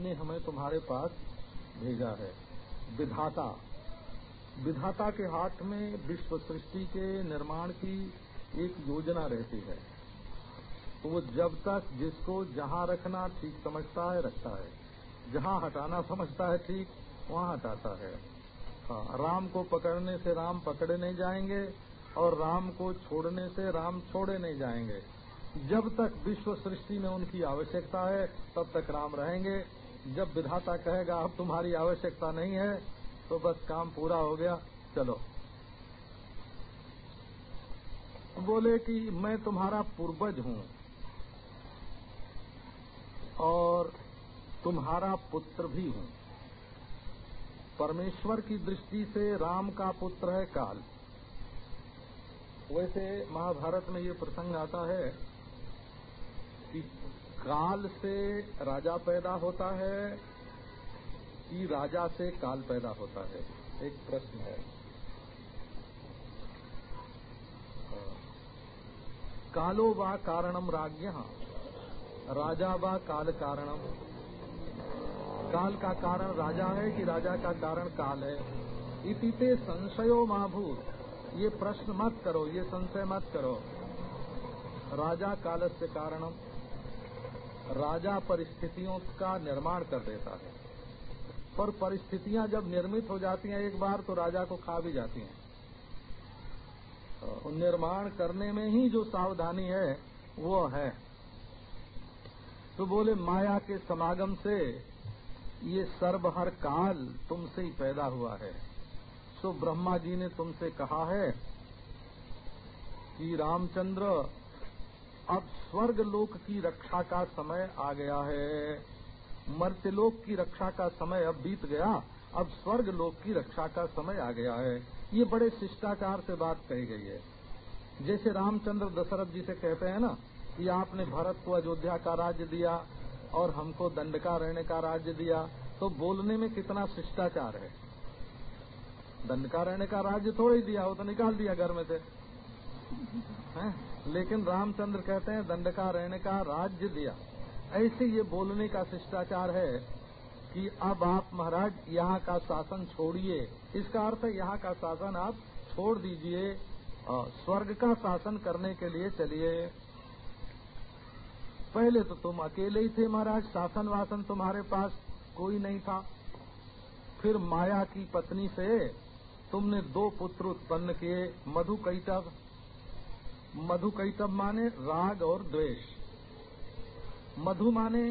ने हमें तुम्हारे पास भेजा है। विधाता। विधाता के हाथ में विश्व सृष्टि के निर्माण की एक योजना रहती है। तो वो जब तक जिसको जहाँ रखना ठीक समझता है, रखता है। जहाँ हटाना समझता है ठीक, वहाँ हटाता है। हाँ राम को पकड़ने से राम पकड़े नहीं जाएँगे और राम को छोड़ने से राम छोड़े नहीं जाएँगे। जब तक विश्व सृष्टि में उनकी आवश्यकता है, तब तक राम रहेंगे। जब विधाता कहेगा, अब तुम्हारी आवश्यकता नहीं है तो बस काम पूरा हो गया, चलो। बोले कि, मैं तुम्हारा पूर्वज हूँ और तुम्हारा पुत्र भी हूँ। परमेश्वर की दृष्टि से राम का पुत्र है काल। वैसे महाभारत में ये प्रसंग आता है कि काल से राजा पैदा होता है कि राजा से काल पैदा होता है? एक प्रश्न है। कालो वा कारणम राज्य राजा व काल कारणम। काल का कारण राजा है कि राजा का कारण काल है? इसी से संशयो महाभूत, ये प्रश्न मत करो, ये संशय मत करो। राजा काल से कारणम। राजा परिस्थितियों का निर्माण कर देता है। पर परिस्थितियाँ जब निर्मित हो जाती हैं एक बार तो राजा को खा भी जाती हैं। निर्माण करने में ही जो सावधानी है, वो है। तो बोले, माया के समागम से ये सर्वहर काल तुमसे ही पैदा हुआ है। तो ब्रह्मा जी ने तुमसे कहा है कि रामचंद्र अब स्वर्ग लोक की रक्षा का समय आ गया है। मर्त्यलोक की रक्षा का समय अब बीत गया। अब स्वर्ग लोक की रक्षा का समय आ गया है। ये बड़े शिष्टाचार से बात कही गई है। जैसे रामचंद्र दशरथ जी से कहते हैं ना कि आपने भरत को अयोध्या का राज्य दिया और हमको दंडका रहने का राज्य दिया तो बोलने में कितना शिष्टाचार है? दंडका रहने का राज्य थोड़ा ही दिया वो तो निकाल दिया घर में से। है? लेकिन रामचंद्र कहते हैं दंड का रहने का राज्य दिया। ऐसे ये बोलने का शिष्टाचार है कि अब आप महाराज, यहाँ का शासन छोड़िए। इसका अर्थ है, यहाँ का शासन आप छोड़ दीजिए। स्वर्ग का शासन करने के लिए चलिए। पहले तो तुम अकेले ही थे महाराज शासन वासन तुम्हारे पास कोई नहीं था। फिर माया की पत्नी से तुमने दो पुत्र उत्पन्न किए मधु कैटव मधु कैटब माने राग और द्वेष। मधु माने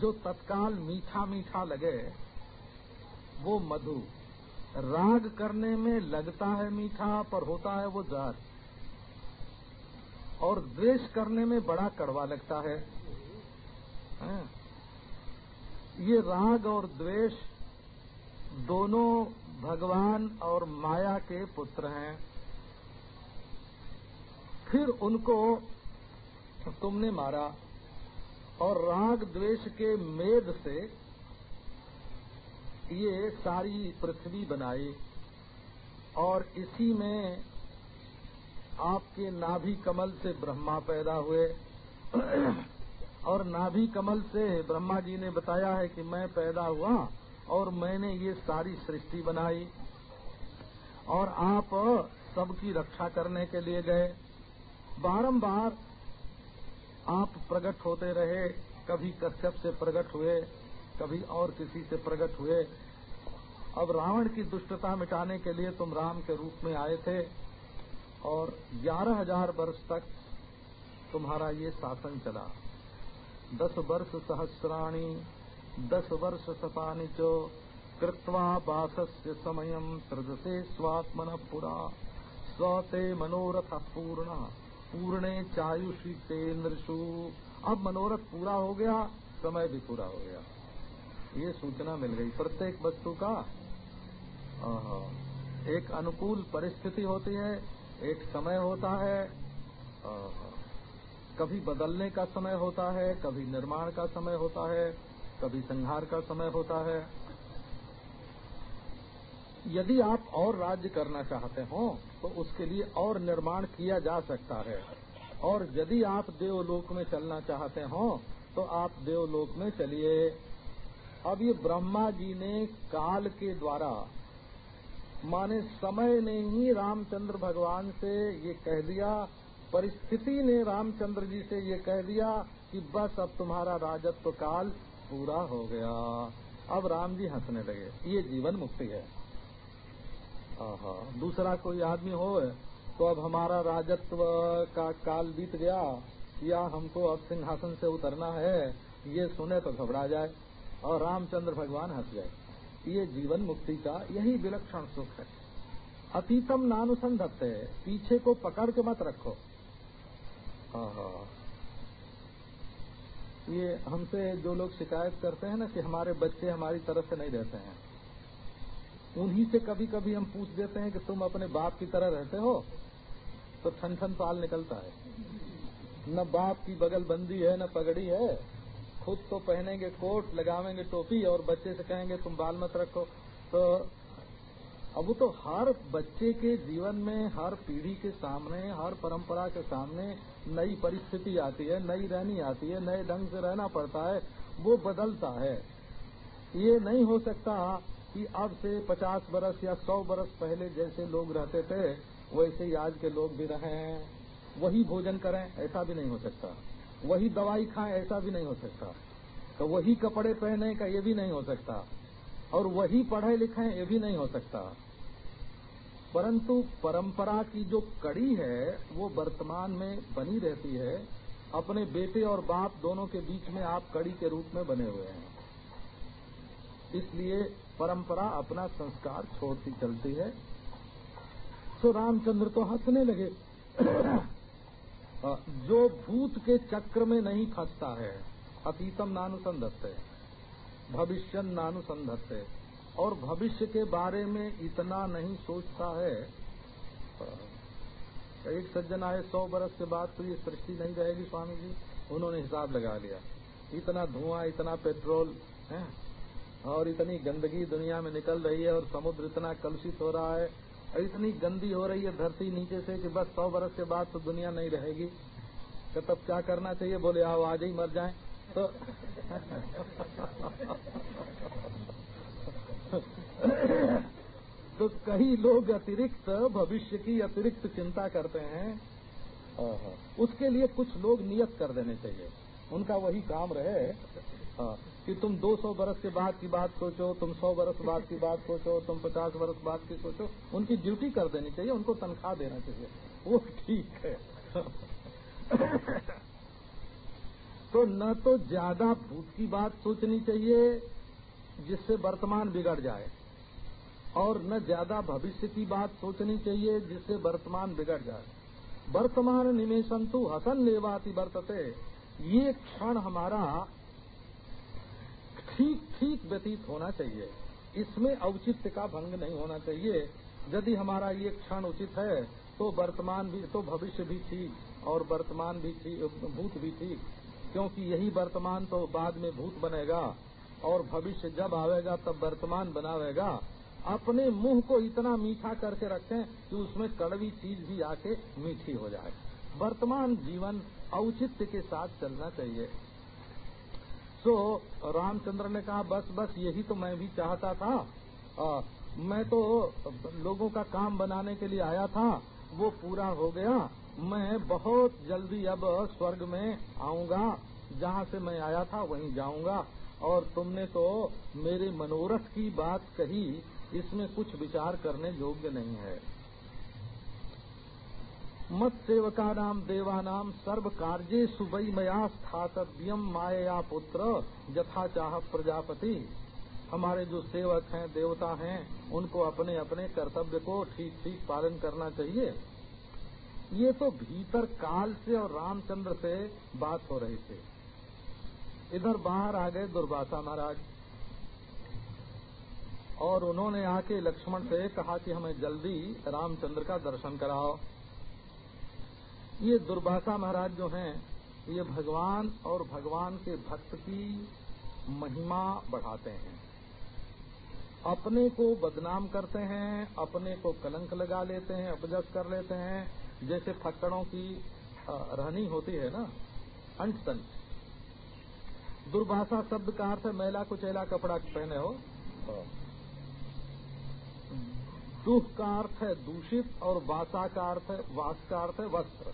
जो तत्काल मीठा मीठा लगे, वो मधु। राग करने में लगता है मीठा, पर होता है वो जहर और द्वेष करने में बड़ा कड़वा लगता है। ये राग और द्वेष दोनों भगवान और माया के पुत्र हैं। फिर उनको तुमने मारा और राग द्वेष के मेद से ये सारी पृथ्वी बनाई और इसी में आपके नाभि कमल से ब्रह्मा पैदा हुए। और नाभि कमल से ब्रह्मा जी ने बताया है कि मैं पैदा हुआ और मैंने ये सारी सृष्टि बनाई और आप सबकी रक्षा करने के लिए गए। बारंबार आप प्रकट होते रहे, कभी कश्यप से प्रकट हुए, कभी और किसी से प्रकट हुए। अब रावण की दुष्टता मिटाने के लिए तुम राम के रूप में आए थे और ग्यारह हज़ार वर्ष तक तुम्हारा ये शासन चला। दस वर्ष सहस्राणी, दस वर्ष शतानी चो, कृत्वा बासस्य समयम सृजसे स्वात्मन पुरा। स्वते मनोरथ पूर्ण। पूर्णे चायुषी तेन्द्रशु अब मनोरथ पूरा हो गया, समय भी पूरा हो गया। ये सूचना मिल गई प्रत्येक वस्तु का। एक अनुकूल परिस्थिति होती है, एक समय होता है। कभी बदलने का समय होता है, कभी निर्माण का समय होता है, कभी संहार का समय होता है। यदि आप और राज्य करना चाहते हो तो उसके लिए और निर्माण किया जा सकता है। और यदि आप देवलोक में चलना चाहते हो तो आप देवलोक में चलिए। अब ये ब्रह्मा जी ने काल के द्वारा, माने समय ने ही रामचंद्र भगवान से ये कह दिया, परिस्थिति ने रामचंद्र जी से ये कह दिया कि बस अब तुम्हारा राजत्व काल पूरा हो गया। अब राम जी हंसने लगे। ये जीवन मुक्ति है। दूसरा कोई आदमी हो तो अब हमारा राजत्व का काल बीत गया या हमको अब सिंहासन से उतरना है ये सुने तो घबरा जाए और रामचंद्र भगवान हंस गए। ये जीवन मुक्ति का यही विलक्षण सुख है। अतीतम नानुसंधत्त है पीछे को पकड़ के मत रखो। ये हमसे जो लोग शिकायत करते हैं ना कि हमारे बच्चे हमारी तरफ़ से नहीं रहते हैं उन्हीं से कभी कभी हम पूछ देते हैं कि तुम अपने बाप की तरह रहते हो तो ठन ठन पाल निकलता है। न बाप की बगल बंदी है, न पगड़ी है। खुद तो पहनेंगे कोट, लगावेंगे टोपी और बच्चे से कहेंगे, तुम बाल मत रखो। तो अब तो हर बच्चे के जीवन में, हर पीढ़ी के सामने, हर परंपरा के सामने नई परिस्थिति आती है, नई रहनी आती है, नए ढंग से रहना पड़ता है, वो बदलता है। ये नहीं हो सकता कि अब से पचास बरस या सौ बरस पहले जैसे लोग रहते थे, वैसे ही आज के लोग भी रहे हैं। वही भोजन करें, ऐसा भी नहीं हो सकता। वही दवाई खाएँ, ऐसा भी नहीं हो सकता। तो वही कपड़े पहने, का ये भी नहीं हो सकता। और वही पढ़े लिखे, ये भी नहीं हो सकता। परंतु परंपरा की जो कड़ी है, वो वर्तमान में बनी रहती है। अपने बेटे और बाप दोनों के बीच में आप कड़ी के रूप में बने हुए हैं। इसलिए परंपरा अपना संस्कार छोड़ती चलती है। तो रामचंद्र तो हंसने लगे। जो भूत के चक्र में नहीं फंसता है, अतीतम नानुसंधत है भविष्य नानुसंधत है, और भविष्य के बारे में इतना नहीं सोचता है, एक सज्जन आए सौ बरस के बाद तो ये सृष्टि नहीं रहेगी स्वामी जी, उन्होंने हिसाब लगा लिया। इतना धुआँ, इतना पेट्रोल, है? और इतनी गंदगी दुनिया में निकल रही है और समुद्र इतना कलुषित हो रहा है और इतनी गंदी हो रही है धरती नीचे से कि बस सौ बरस के बाद तो दुनिया नहीं रहेगी। तो तब क्या करना चाहिए? बोले आओ आज ही मर जाए। तो तो कई लोग अतिरिक्त भविष्य की अतिरिक्त चिंता करते हैं। उसके लिए कुछ लोग नियत कर देने चाहिए। उनका वही काम रहे। कि तुम 200 बरस के बाद की बात सोचो, तुम 100 बरस बाद की बात सोचो, तुम 50 बरस बाद की सोचो, उनकी ड्यूटी कर देनी चाहिए, उनको तनख्वाह देना चाहिए। वो ठीक है। तो न तो ज़्यादा भूत की बात सोचनी चाहिए, जिससे वर्तमान बिगड़ जाए, और न ज़्यादा भविष्य की बात सोचनी चाहिए, जिससे वर्तमान बिगड़ जाए। वर्तमान निमेशंतु हसन लेवाती वर्तते। ये क्षण हमारा ठीक ठीक व्यतीत होना चाहिए। इसमें औचित्य का भंग नहीं होना चाहिए। यदि हमारा ये क्षण उचित है तो वर्तमान भी तो भविष्य भी ठीक और वर्तमान भी ठीक, भूत भी ठीक। क्योंकि यही वर्तमान तो बाद में भूत बनेगा और भविष्य जब आवेगा, तब वर्तमान बनावेगा। अपने मुँह को इतना मीठा करके रखें कि उसमें कड़वी चीज़ भी आके मीठी हो जाए। वर्तमान जीवन औचित्य के साथ चलना चाहिए। तो रामचंद्र ने कहा बस बस यही तो मैं भी चाहता था। आ, मैं तो लोगों का काम बनाने के लिए आया था वो पूरा हो गया। मैं बहुत जल्दी अब स्वर्ग में आऊँगा। जहाँ से मैं आया था वहीं जाऊँगा। और तुमने तो मेरे मनोरथ की बात कही इसमें कुछ विचार करने योग्य नहीं है। मत सेवका नाम देवानाम सर्व कार्य सुबई मया स्थातव्यम माया पुत्र यथा चाह प्रजापति। हमारे जो सेवक हैं, देवता हैं, उनको अपने अपने कर्तव्य को ठीक ठीक पालन करना चाहिए। ये तो भीतर काल से और रामचंद्र से बात हो रही थी। इधर बाहर आ गए दुर्वासा महाराज। और उन्होंने आके लक्ष्मण से कहा कि हमें जल्दी रामचंद्र का दर्शन कराओ। ये दुर्भाषा महाराज जो हैं, ये भगवान और भगवान के भक्त की महिमा बढ़ाते हैं। अपने को बदनाम करते हैं, अपने को कलंक लगा लेते हैं अपजस कर लेते हैं, जैसे फक्कड़ों की रहनी होती है ना अंट दुर्भाषा शब्द का अर्थ मैला कुचैला कपड़ा पहने हो। दुख का अर्थ है दूषित और वासा का अर्थ है वास का अर्थ है वस्त्र।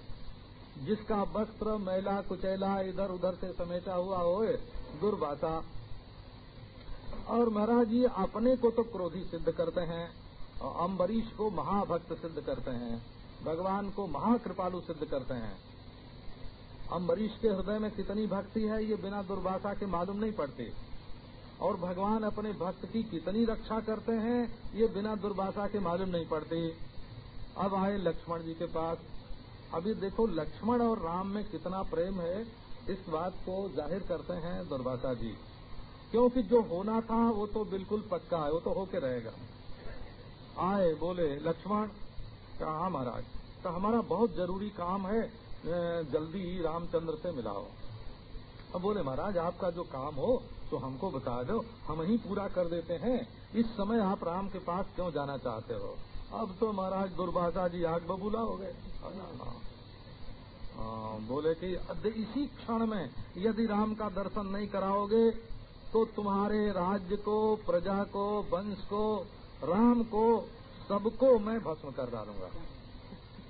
जिसका वस्त्र, मैला, कुचैला, इधर उधर से समेटा हुआ होए दुर्भाषा और महाराज जी, अपने को तो क्रोधी सिद्ध करते हैं और अम्बरीश को महाभक्त सिद्ध करते हैं, भगवान को महाकृपालु सिद्ध करते हैं। अम्बरीश के हृदय में कितनी भक्ति है, ये बिना दुर्भाषा के मालूम नहीं पड़ती। और भगवान अपने भक्त की कितनी रक्षा करते हैं, ये बिना दुर्भाषा के मालूम नहीं पड़ती। अब आए लक्ष्मण जी के पास। अभी देखो, लक्ष्मण और राम में कितना प्रेम है, इस बात को ज़ाहिर करते हैं दुर्भाषा जी। क्योंकि जो होना था, वो तो बिल्कुल पक्का है, वो तो होके रहेगा। आए, बोले, लक्ष्मण, कहा महाराज? तो हमारा बहुत ज़रूरी काम है जल्दी ही रामचंद्र से मिलाओ। अब बोले, महाराज, आपका जो काम हो तो हमको बता दो हम ही पूरा कर देते हैं। इस समय आप राम के पास क्यों जाना चाहते हो? अब तो महाराज दुर्भाषा जी आग बबूला हो गए। हाँ, बोले कि इसी क्षण में यदि राम का दर्शन नहीं कराओगे तो तुम्हारे राज्य को प्रजा को वंश को राम को सबको मैं भस्म कर डालूँगा।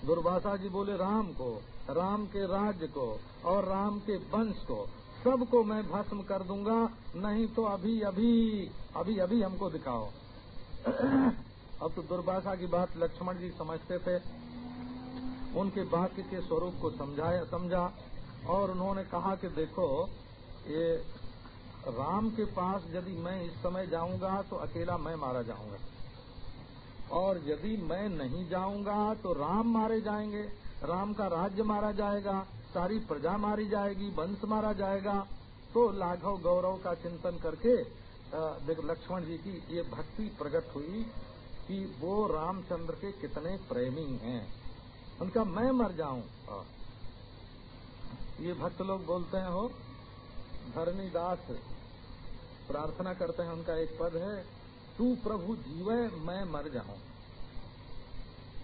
दुर्भाषा जी बोले राम को राम के राज्य को और राम के वंश को। सबको मैं भस्म कर दूँगा, नहीं तो अभी अभी अभी अभी हमको दिखाओ। अब तो दुर्भाषा की बात लक्ष्मण जी समझते थे। उनके वाक्य के स्वरूप को समझाया, समझा, और उन्होंने कहा कि देखो, ये राम के पास यदि मैं इस समय जाऊँगा तो अकेला मैं मारा जाऊँगा। और यदि मैं नहीं जाऊँगा तो राम मारे जाएँगे, राम का राज्य मारा जाएगा। सारी प्रजा मारी जाएगी, वंश मारा जाएगा। तो लाघव गौरव का चिंतन करके लक्ष्मण जी की ये भक्ति प्रकट हुई कि वो रामचंद्र के कितने प्रेमी हैं। उनका मैं मर जाऊँ। ये भक्त लोग बोलते हैं हो धरणीदास प्रार्थना करते हैं, उनका एक पद है, तू प्रभु जीवे, मैं मर जाऊँ।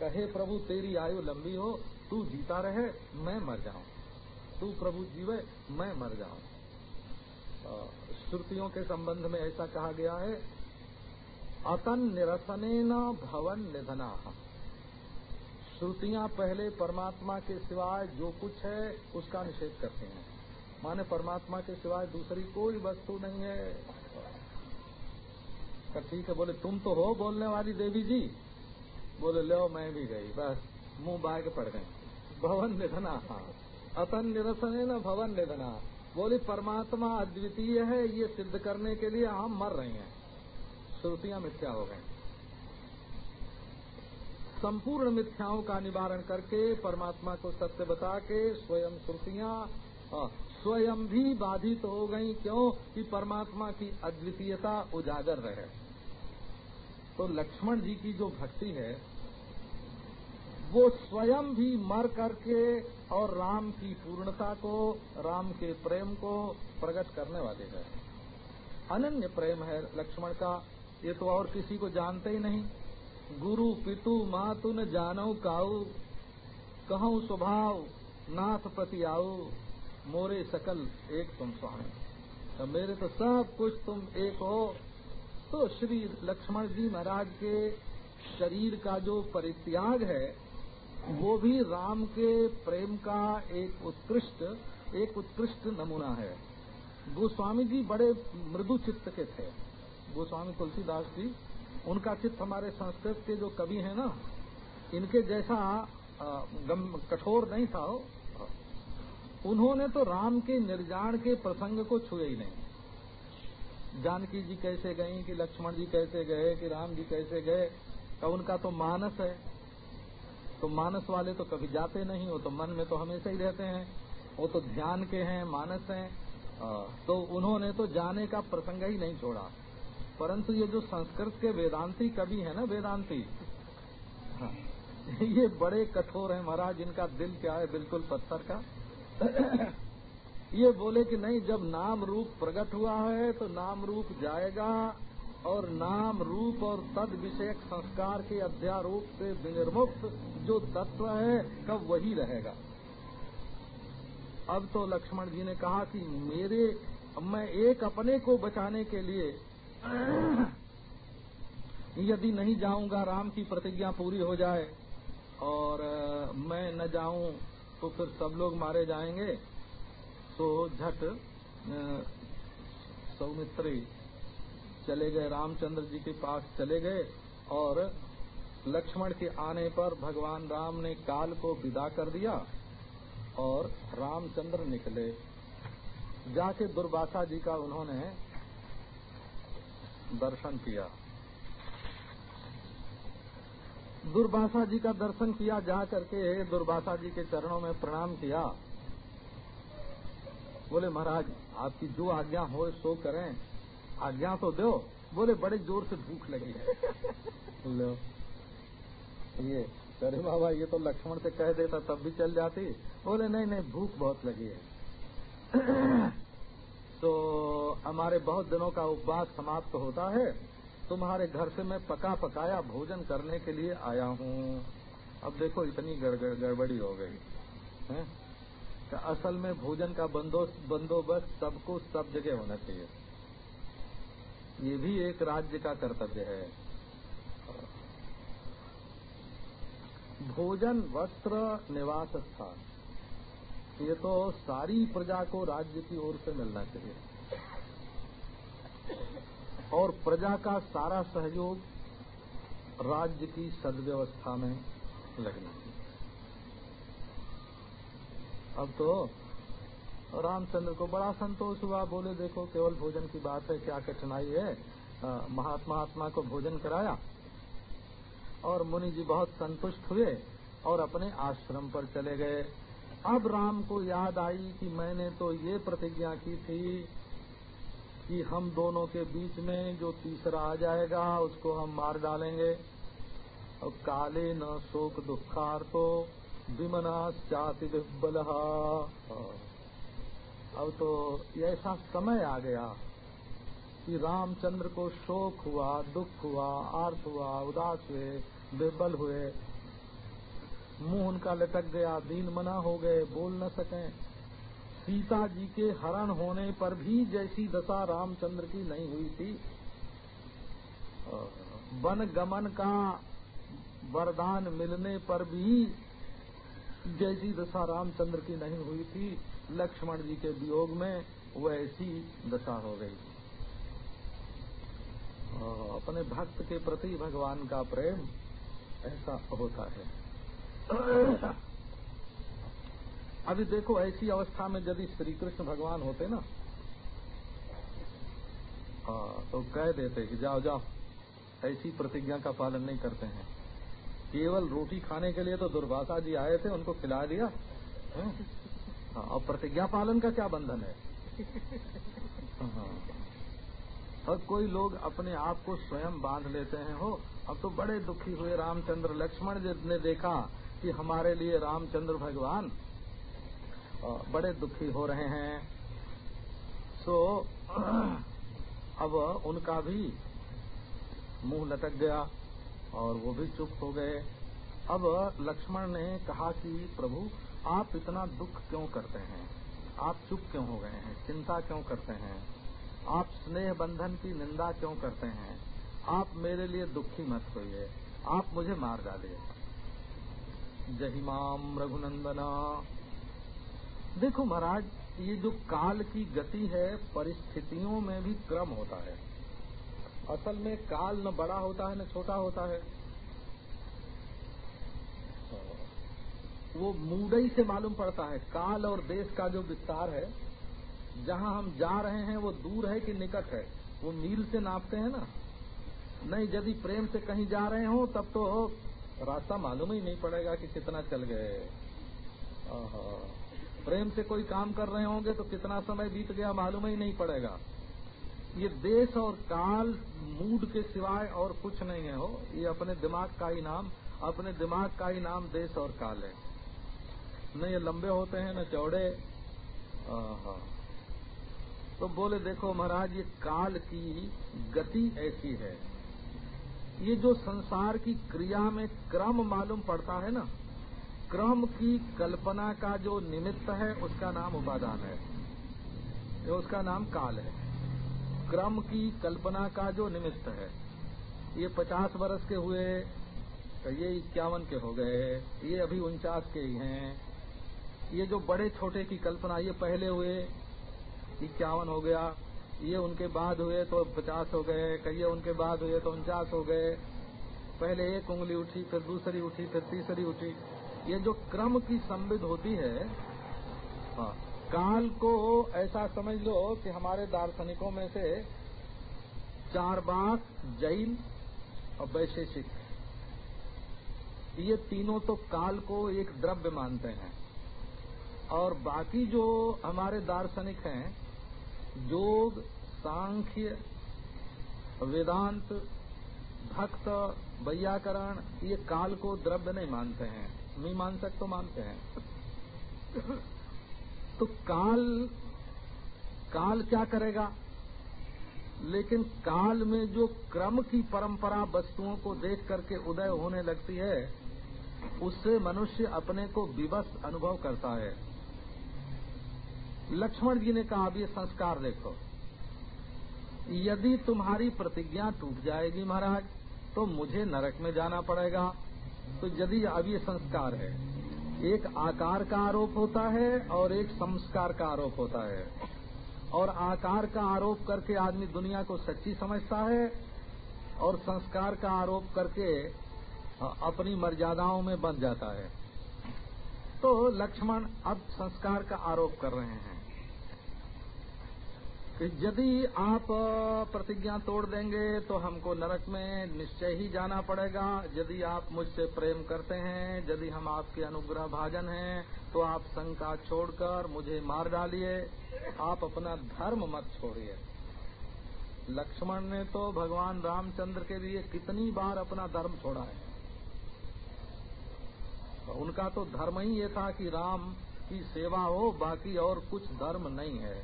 कहे प्रभु, तेरी आयु लंबी हो, तू जीता रहे, मैं मर जाऊँ। तू प्रभु जीवे, मैं मर जाऊँ। श्रुतियों के संबंध में ऐसा कहा गया है, अतन निरसने न भवन निधना। श्रुतियाँ पहले परमात्मा के सिवाय जो कुछ है, उसका निषेध करते हैं। माने परमात्मा के सिवाय दूसरी कोई वस्तु नहीं है। तो ठीक है, बोले, तुम तो हो बोलने वाली देवी जी। बोले, लो, मैं भी गई, बस, मुँह बाग पड़ गए। भवन निधना। अतन निरसन न भवन निधना। बोली, परमात्मा अद्वितीय है, ये सिद्ध करने के लिए हम मर रहे हैं। श्रुतियाँ मिथ्या हो गई। संपूर्ण मिथ्याओं का निवारण करके परमात्मा को सत्य बता के स्वयं श्रुतियाँ स्वयं भी बाधित हो गई। क्यों? कि परमात्मा की अद्वितीयता उजागर रहे। तो लक्ष्मण जी की जो भक्ति है वो स्वयं भी मर करके और राम की पूर्णता को, राम के प्रेम को प्रकट करने वाले है। अनन्य प्रेम है लक्ष्मण का। ये तो और किसी को जानते ही नहीं। गुरु पितु मातु न जानो काऊ। कहूँ स्वभाव, नाथ पति आओ मोरे सकल एक तुम स्वामी। तो मेरे तो सब कुछ तुम एक हो। तो श्री लक्ष्मण जी महाराज के शरीर का जो परित्याग है वो भी राम के प्रेम का एक उत्कृष्ट एक उत्कृष्ट नमूना है। गोस्वामी जी बड़े मृदु चित्त के थे। गोस्वामी तुलसीदास जी, उनका चित्त हमारे संस्कृत के जो कवि हैं ना, इनके जैसा कठोर नहीं था उन्होंने तो राम के निर्जाण के प्रसंग को छुए ही नहीं। जानकी जी कैसे गई कि लक्ष्मण जी कैसे गए, कि राम जी कैसे गए तो उनका तो मानस है। तो मानस वाले तो कभी जाते नहीं वो तो मन में तो हमेशा ही रहते हैं। वो तो ध्यान के हैं मानस हैं। तो उन्होंने तो जाने का प्रसंग ही नहीं छोड़ा। परंतु ये जो संस्कृत के वेदांती कवि है ना वेदांती हाँ, ये बड़े कठोर हैं महाराज इनका दिल क्या है बिल्कुल पत्थर का। ये बोले कि नहीं जब नाम रूप प्रकट हुआ है तो नाम रूप जाएगा और नाम रूप और तद विषयक संस्कार के अध्यारोप से विनिर्मुक्त जो तत्व है, कब वही रहेगा? अब तो लक्ष्मण जी ने कहा कि मेरे, मैं एक अपने को बचाने के लिए यदि नहीं जाऊँगा, राम की प्रतिज्ञा पूरी हो जाए और मैं न जाऊँ तो फिर सब लोग मारे जाएँगे। तो झट सौमित्री चले गए, रामचंद्र जी के पास चले गए और लक्ष्मण के आने पर भगवान राम ने काल को विदा कर दिया और रामचंद्र निकले। जाके दुर्वासा जी का उन्होंने दर्शन किया। दुर्वासा जी का दर्शन किया, जा करके दुर्वासा जी के चरणों में प्रणाम किया। बोले, महाराज, आपकी जो आज्ञा हो, सो करें। आज्ञा तो दो बोले बड़े ज़ोर से भूख लगी है। लो। ये, अरे बाबा, ये तो लक्ष्मण से कह देता, तब भी चल जाती। बोले, नहीं नहीं, भूख बहुत लगी है। तो हमारे बहुत दिनों का उपवास समाप्त होता है। तुम्हारे घर से मैं पका पकाया भोजन करने के लिए आया हूँ। अब देखो, इतनी गड़बड़ी हो गई, है? तो असल में भोजन का बंदोबस्त सबको सब जगह होना चाहिए। ये भी एक राज्य का कर्तव्य है। भोजन, वस्त्र, निवास स्थान। ये तो सारी प्रजा को राज्य की ओर से मिलना चाहिए। और प्रजा का सारा सहयोग राज्य की सदव्यवस्था में लगना चाहिए। अब तो रामचंद्र को बड़ा संतोष हुआ, बोले, देखो, केवल भोजन की बात है, क्या कठिनाई है? महात्मा आत्मा को भोजन कराया और मुनि जी बहुत संतुष्ट हुए और अपने आश्रम पर चले गए। अब राम को याद आई कि मैंने तो ये प्रतिज्ञा की थी कि हम दोनों के बीच में जो तीसरा आ जाएगा, उसको हम मार डालेंगे। और काले न शोक दुखार तो विमना चाति विबल अब तो ऐसा समय आ गया कि रामचंद्र को शोक हुआ, दुख हुआ आर्थ हुआ, उदास हुए, बेबल हुए। मुँह उनका लटक गया, दीन मना हो गए, बोल न सके। सीता जी के हरण होने पर भी जैसी दशा रामचंद्र की नहीं हुई थी। वन गमन का वरदान मिलने पर भी जैसी दशा रामचंद्र की नहीं हुई थी। लक्ष्मण जी के वियोग में वैसी दशा हो गई। अपने भक्त के प्रति भगवान का प्रेम ऐसा होता है। अभी देखो, ऐसी अवस्था में यदि श्री कृष्ण भगवान होते ना हाँ तो कह देते कि जाओ जाओ, ऐसी प्रतिज्ञा का पालन नहीं करते हैं। केवल रोटी खाने के लिए तो दुर्भाषा जी आए थे, उनको खिला दिया हाँ। और प्रतिज्ञा पालन का क्या बंधन है? हाँ। और कोई लोग अपने आप को स्वयं बाँध लेते हैं, हो, अब तो बड़े दुखी हुए रामचंद्र लक्ष्मण जी ने देखा कि हमारे लिए रामचंद्र भगवान बड़े दुखी हो रहे हैं। सो, अब उनका भी मुँह लटक गया और वो भी चुप हो गए। अब लक्ष्मण ने कहा कि, प्रभु आप इतना दुख क्यों करते हैं? आप चुप क्यों हो गए हैं? चिंता क्यों करते हैं? आप स्नेह बंधन की निंदा क्यों करते हैं? आप मेरे लिए दुखी मत होइए। आप मुझे मार डालिए। जहिमाम रघुनंदना। देखो महाराज, ये जो काल की गति है, परिस्थितियों में भी क्रम होता है। असल में काल न बड़ा होता है, न छोटा होता है। वो मूडई से मालूम पड़ता है, काल और देश का जो विस्तार है, जहाँ हम जा रहे हैं, वो दूर है कि निकट है? वो मील से नापते हैं ना? नहीं, यदि प्रेम से कहीं जा रहे हो, तब तो रास्ता मालूम ही नहीं पड़ेगा कि कितना चल गए। प्रेम से कोई काम कर रहे होंगे तो कितना समय बीत गया मालूम ही नहीं पड़ेगा। ये देश और काल मूड के सिवाय और कुछ नहीं है हो। ये अपने दिमाग का ही नाम, अपने दिमाग का ही नाम देश और काल है। न ये लंबे होते हैं, न चौड़े। तो बोले, देखो महाराज, ये काल की गति ऐसी है। ये जो संसार की क्रिया में क्रम मालूम पड़ता है ना, क्रम की कल्पना का जो निमित्त है, उसका नाम उपादान है। ये उसका नाम काल है। क्रम की कल्पना का जो निमित्त है। ये पचास वर्ष के हुए तो ये इक्यावन के हो गए ये अभी उनचास के ही हैं। ये जो बड़े छोटे की कल्पना ये पहले हुए इक्यावन हो गया ये उनके बाद हुए तो पचास हो गए कहिए उनके बाद हुए तो उनचास हो गए। पहले एक उंगली उठी फिर दूसरी उठी फिर तीसरी उठी। ये जो क्रम की संविध होती है हाँ, काल को ऐसा समझ लो कि हमारे दार्शनिकों में से चार बाग जैन और वैशेषिक। ये तीनों तो काल को एक द्रव्य मानते हैं। और बाकी जो हमारे दार्शनिक हैं, योग, सांख्य, वेदांत, भक्त, वैयाकरण, ये काल को द्रव्य नहीं मानते हैं। मीमांसक तो मानते हैं। तो काल काल क्या करेगा? लेकिन काल में जो क्रम की परंपरा वस्तुओं को देख करके उदय होने लगती है, उससे मनुष्य अपने को विवश अनुभव करता है। लक्ष्मण जी ने कहा, अब ये संस्कार देखो। यदि तुम्हारी प्रतिज्ञा टूट जाएगी महाराज तो मुझे नरक में जाना पड़ेगा। तो यदि अब ये संस्कार है, एक आकार का आरोप होता है और एक संस्कार का आरोप होता है। और आकार का आरोप करके आदमी दुनिया को सच्ची समझता है और संस्कार का आरोप करके अपनी मर्यादाओं में बन जाता है। तो लक्ष्मण अब संस्कार का आरोप कर रहे हैं। कि यदि आप प्रतिज्ञा तोड़ देंगे तो हमको नरक में निश्चय ही जाना पड़ेगा। यदि आप मुझसे प्रेम करते हैं, यदि हम आपके अनुग्रह भाजन हैं तो आप शंका छोड़कर मुझे मार डालिए। आप अपना धर्म मत छोड़िए। लक्ष्मण ने तो भगवान रामचंद्र के लिए कितनी बार अपना धर्म छोड़ा है। उनका तो धर्म ही ये था कि राम की सेवा हो, बाकी और कुछ धर्म नहीं है।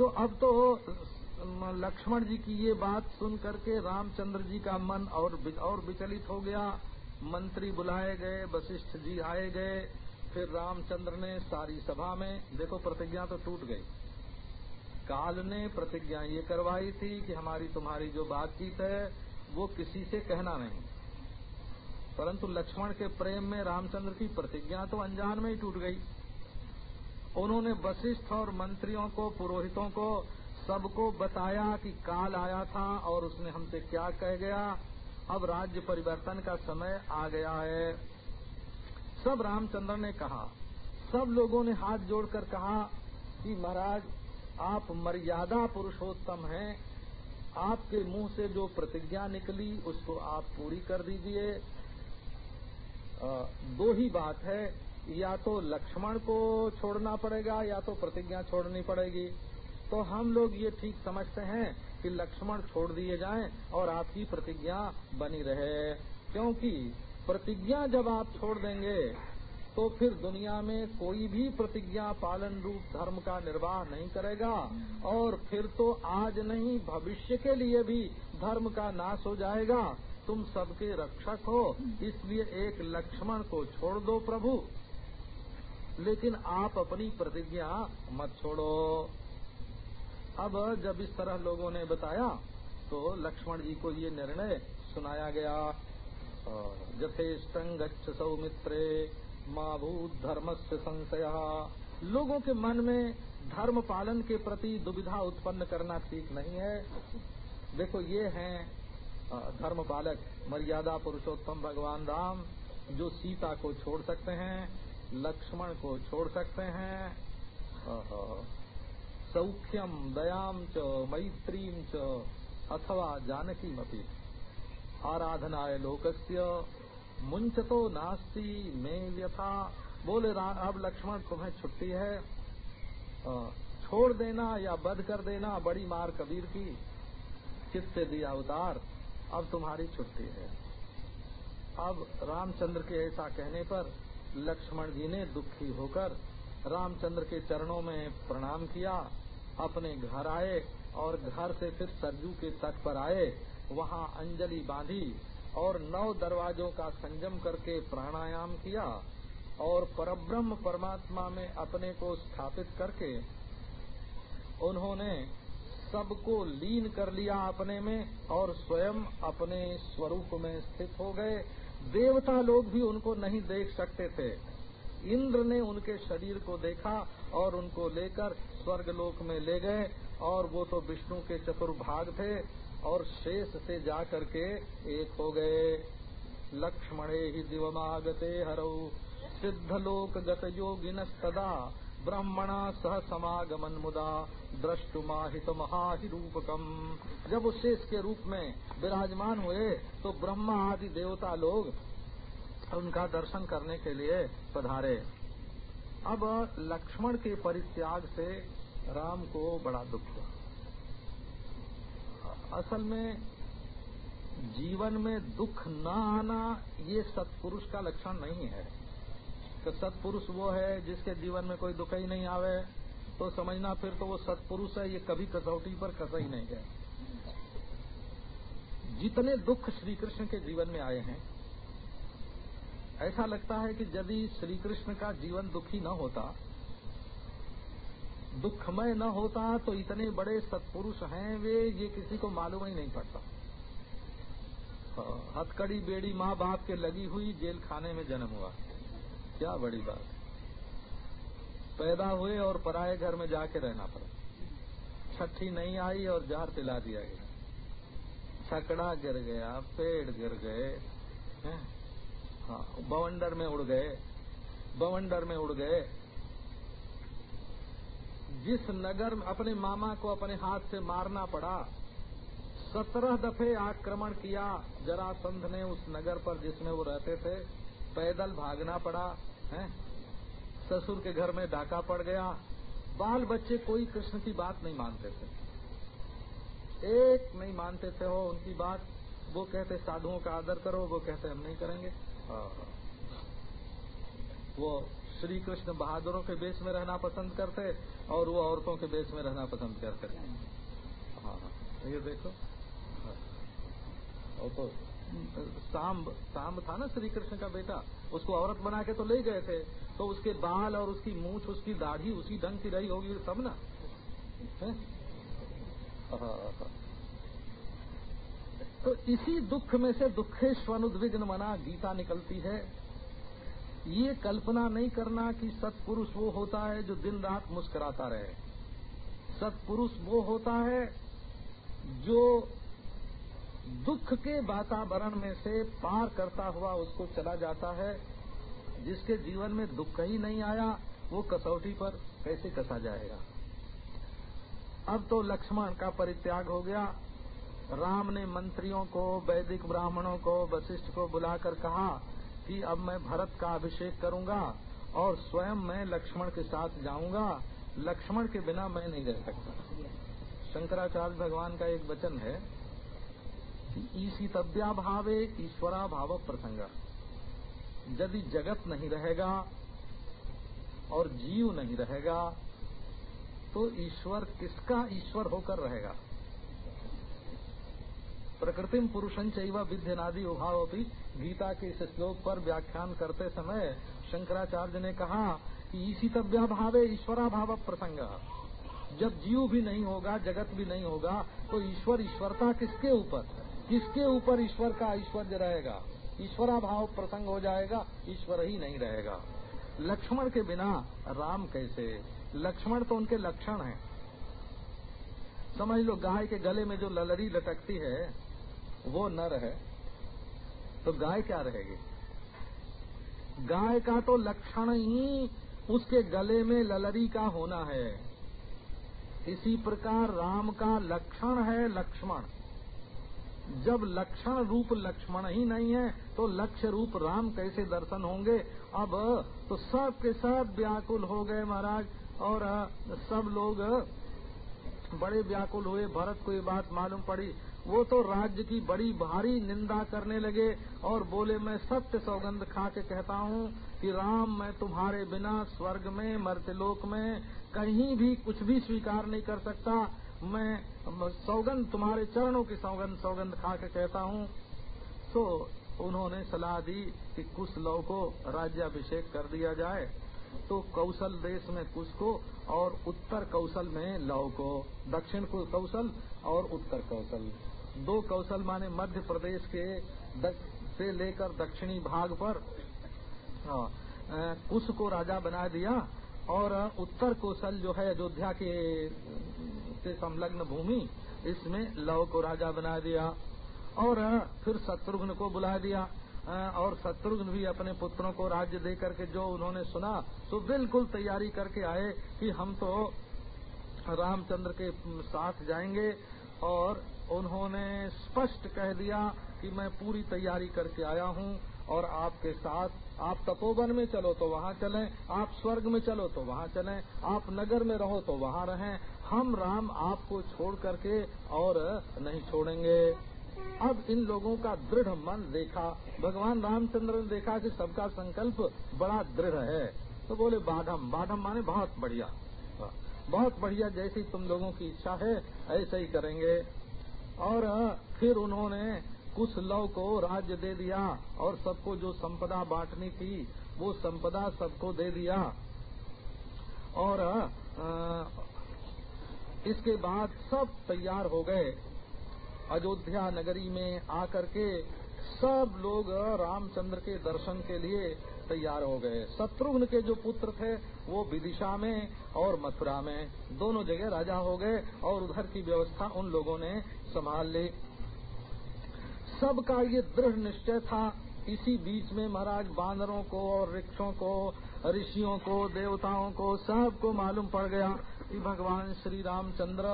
तो अब तो लक्ष्मण जी की ये बात सुन करके रामचंद्र जी का मन और और विचलित हो गया। मंत्री बुलाए गए, वशिष्ठ जी आए गए, फिर रामचंद्र ने सारी सभा में, देखो प्रतिज्ञा तो टूट गई। काल ने प्रतिज्ञा ये करवाई थी कि हमारी तुम्हारी जो बातचीत है, वो किसी से कहना नहीं। परंतु लक्ष्मण के प्रेम में रामचंद्र की प्रतिज्ञा तो अनजान में ही टूट गई। उन्होंने वशिष्ठ और मंत्रियों को, पुरोहितों को, सबको बताया कि काल आया था और उसने हमसे क्या कह गया। अब राज्य परिवर्तन का समय आ गया है। सब रामचंद्र ने कहा। सब लोगों ने हाथ जोड़कर कहा कि महाराज, आप मर्यादा पुरुषोत्तम हैं। आपके मुँह से जो प्रतिज्ञा निकली, उसको आप पूरी कर दीजिए। दो ही बात है। या तो लक्ष्मण को छोड़ना पड़ेगा, या तो प्रतिज्ञा छोड़नी पड़ेगी। तो हम लोग ये ठीक समझते हैं कि लक्ष्मण छोड़ दिए जाएँ और आपकी प्रतिज्ञा बनी रहे। क्योंकि प्रतिज्ञा जब आप छोड़ देंगे तो फिर दुनिया में कोई भी प्रतिज्ञा पालन रूप धर्म का निर्वाह नहीं करेगा। और फिर तो आज नहीं, भविष्य के लिए भी धर्म का नाश हो जाएगा। तुम सबके रक्षक हो, इसलिए एक लक्ष्मण को छोड़ दो प्रभु। लेकिन आप अपनी प्रतिज्ञा मत छोड़ो। अब जब इस तरह लोगों ने बताया तो लक्ष्मण जी को ये निर्णय सुनाया गया। जथेष्टं गच्छ सौमित्रे माँ भूत धर्म से संशय। लोगों के मन में धर्म पालन के प्रति दुविधा उत्पन्न करना ठीक नहीं है। देखो, ये हैं धर्म पालक मर्यादा पुरुषोत्तम भगवान राम, जो सीता को छोड़ सकते हैं। लक्ष्मण को छोड़ सकते हैं। सौख्यम, दयाम च, मैत्रीम च, अथवा जानकी मती आराधनाय लोकस्य मुंचतो नास्ती, में यथा बोले अब लक्ष्मण, तुम्हें छुट्टी है। छोड़ देना या बध कर देना, बड़ी मार कबीर की। चित्त दिया उतार? अब तुम्हारी छुट्टी है। अब रामचंद्र के ऐसा कहने पर लक्ष्मण जी ने दुखी होकर रामचंद्र के चरणों में प्रणाम किया, अपने घर आए और घर से फिर सरजू के तट पर आए। वहाँ अंजलि बांधी और नौ दरवाजों का संयम करके प्राणायाम किया और परब्रह्म परमात्मा में अपने को स्थापित करके उन्होंने सबको लीन कर लिया अपने में और स्वयं अपने स्वरूप में स्थित हो गए। देवता लोग भी उनको नहीं देख सकते थे। इंद्र ने उनके शरीर को देखा और उनको लेकर स्वर्गलोक में ले गए और वो तो विष्णु के चतुर्भाग थे और शेष से जा करके एक हो गए। लक्ष्मणे ही दिवमागते हरऊ सिद्ध लोक गत योगिन सदा ब्रह्मणा सह समागमन मुदा द्रष्टुमाहित महाहिरूपकम जब उस शेष के रूप में विराजमान हुए तो ब्रह्मा आदि देवता लोग उनका दर्शन करने के लिए पधारे। अब लक्ष्मण के परित्याग से राम को बड़ा दुख हुआ। असल में जीवन में दुख न आना ये सत्पुरुष का लक्षण नहीं है। तो सत्पुरुष वो है जिसके जीवन में कोई दुख ही नहीं आवे तो समझना फिर तो वो सत्पुरुष है ये कभी कसौटी पर कसा ही नहीं गया। जितने दुख श्री कृष्ण के जीवन में आए हैं ऐसा लगता है कि यदि श्री कृष्ण का जीवन दुखी न होता दुखमय न होता तो इतने बड़े सत्पुरुष हैं वे ये किसी को मालूम ही नहीं पड़ता। हाँ, हथकड़ी बेड़ी माँ बाप के लगी हुई जेल खाने में जन्म हुआ। क्या बड़ी बात पैदा हुए और पराए घर में जाके रहना पड़ा। छठी नहीं आई और जहर पिला दिया गया। छकड़ा गिर गया, पेड़ गिर गए हाँ बवंडर में उड़ गए, बवंडर में उड़ गए। जिस नगर में अपने मामा को अपने हाथ से मारना पड़ा, सत्रह दफे आक्रमण किया, जरासंध ने उस नगर पर जिसमें वो रहते थे, पैदल भागना पड़ा। है? ससुर के घर में डाका पड़ गया। बाल बच्चे कोई कृष्ण की बात नहीं मानते थे। एक नहीं मानते थे हो उनकी बात। वो कहते, साधुओं का आदर करो। वो कहते, हम नहीं करेंगे। वो श्री कृष्ण बहादुरों के बेस में रहना पसंद करते और वो औरतों के बेस में रहना पसंद करते। हाँ ये देखो। और तो सांब सांब था ना श्री कृष्ण का बेटा। उसको औरत बना के तो ले गए थे तो उसके बाल और उसकी मूछ, उसकी दाढ़ी उसी ढंग की रही होगी, सब ना? तो इसी दुख में से दुखेश्वन उद्विग्न मना गीता निकलती है। ये कल्पना नहीं करना कि सत्पुरुष वो होता है जो दिन रात मुस्कुराता रहे। सत्पुरुष वो होता है जो दुख के वातावरण में से पार करता हुआ उसको चला जाता है, जिसके जीवन में दुख ही नहीं आया, वो कसौटी पर कैसे कसा जाएगा? अब तो लक्ष्मण का परित्याग हो गया। राम ने मंत्रियों को, वैदिक ब्राह्मणों को, वशिष्ठ को बुलाकर कहा कि अब मैं भरत का अभिषेक करूँगा और स्वयं मैं लक्ष्मण के साथ जाऊँगा। लक्ष्मण के बिना मैं नहीं रह सकता। शंकराचार्य भगवान का एक वचन है तब्या भावे ईश्वरा भाव प्रसंग यदि जगत नहीं रहेगा और जीव नहीं रहेगा तो ईश्वर किसका ईश्वर होकर रहेगा? प्रकृतिम पुरुषं चैव विद्यनादि उभाव भी गीता के इस श्लोक पर व्याख्यान करते समय शंकराचार्य ने कहा कि तब्या भावे ईश्वरा भाव प्रसंग जब जीव भी नहीं होगा, जगत भी नहीं होगा तो ईश्वर ईश्वरता किसके ऊपर किसके ऊपर ईश्वर का ऐश्वर्य रहेगा ईश्वरा भाव प्रसंग हो जाएगा, ईश्वर ही नहीं रहेगा। लक्ष्मण के बिना राम कैसे? लक्ष्मण तो उनके लक्षण हैं। समझ लो, गाय के गले में जो ललड़ी लटकती है, वो नर है। तो गाय क्या रहेगी? गाय का तो लक्षण ही उसके गले में ललरी का होना है। इसी प्रकार राम का लक्षण है लक्ष्मण। जब लक्षण रूप लक्ष्मण ही नहीं है तो लक्ष्य रूप राम कैसे दर्शन होंगे? अब तो सब के सब व्याकुल हो गए महाराज, और, सब लोग बड़े व्याकुल हुए, भरत को ये बात मालूम पड़ी। वो तो राज्य की बड़ी भारी निंदा करने लगे, और बोले, मैं सत्य सौगंध खा के कहता हूँ कि राम, मैं तुम्हारे बिना स्वर्ग में, मर्त्यलोक में कहीं भी कुछ भी स्वीकार नहीं कर सकता। मैं सौगंध, तुम्हारे चरणों की सौगंध सौगंध खा के कहता हूँ। तो उन्होंने सलाह दी कि कुछ लव को राज्याभिषेक कर दिया जाए। तो कौशल देश में कुश को और उत्तर कौशल में लव को, दक्षिण को कौशल और उत्तर कौशल। दो कौशल माने मध्य प्रदेश के से लेकर दक्षिणी भाग पर। कुश को राजा बना दिया और उत्तर कौशल जो है अयोध्या के से संलग्न भूमि, इसमें लव को राजा बना दिया और फिर शत्रुघ्न को बुला दिया। और शत्रुघ्न भी अपने पुत्रों को राज्य दे करके जो उन्होंने सुना तो बिल्कुल तैयारी करके आए कि हम तो रामचंद्र के साथ जाएँगे और उन्होंने स्पष्ट कह दिया कि मैं पूरी तैयारी करके आया हूँ। और आपके साथ, आप तपोवन में चलो तो वहाँ चलें, आप स्वर्ग में चलो तो वहाँ चलें, आप नगर में रहो तो वहाँ रहें। हम राम आपको छोड़ करके और नहीं छोड़ेंगे। अब इन लोगों का दृढ़ मन देखा। भगवान रामचंद्र ने देखा कि सबका संकल्प बड़ा दृढ़ है। तो बोले बाढ़म बाढ़म माने बहुत बढ़िया। बहुत बढ़िया जैसी तुम लोगों की इच्छा है, ऐसे ही करेंगे। और फिर उन्होंने कुछ लव को राज्य दे दिया और सबको जो संपदा बांटनी थी, वो संपदा सबको दे दिया। और इसके बाद सब तैयार हो गए। अयोध्या नगरी में आकर के सब लोग रामचंद्र के दर्शन के लिए तैयार हो गए। शत्रुघ्न के जो पुत्र थे, वो विदिशा में और मथुरा में। दोनों जगह राजा हो गए और उधर की व्यवस्था उन लोगों ने संभाल ली। सबका ये दृढ़ निश्चय था। इसी बीच में महाराज बांदरों को और वृक्षों को, ऋषियों को, देवताओं को सबको मालूम पड़ गया कि भगवान श्री रामचंद्र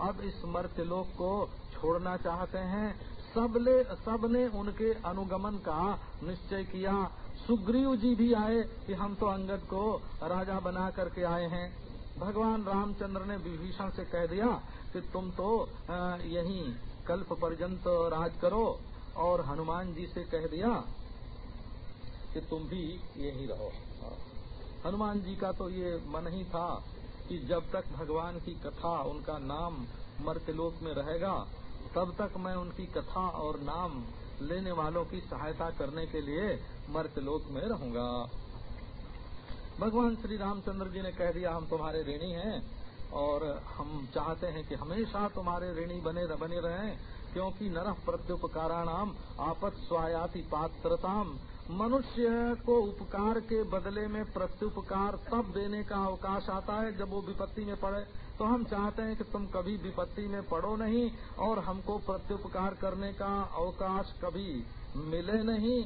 अब इस मर्त्य लोक को छोड़ना चाहते हैं। सबले, सबने उनके अनुगमन का निश्चय किया। सुग्रीव जी भी आए कि हम तो अंगद को राजा बना करके आए हैं। भगवान रामचंद्र ने विभीषण से कह दिया कि तुम तो यही कल्प पर्यंत राज करो। और हनुमान जी से कह दिया कि तुम भी यहीं रहो। हनुमान जी का तो ये मन ही था कि जब तक भगवान की कथा उनका नाम मर्त्यलोक में रहेगा, तब तक मैं उनकी कथा और नाम लेने वालों की सहायता करने के लिए मर्त्यलोक में रहूँगा। भगवान श्री रामचंद्र जी ने कह दिया, हम तुम्हारे ऋणी हैं और हम चाहते हैं कि हमेशा तुम्हारे ऋणी बने बने रहें। क्योंकि नरह प्रत्युपकाराणाम आपत स्वायाति पात्रताम। मनुष्य को उपकार के बदले में प्रत्युपकार तब देने का अवकाश आता है जब वो विपत्ति में पड़े। तो हम चाहते हैं कि तुम कभी विपत्ति में पड़ो नहीं और हमको प्रत्युपकार करने का अवकाश कभी मिले नहीं।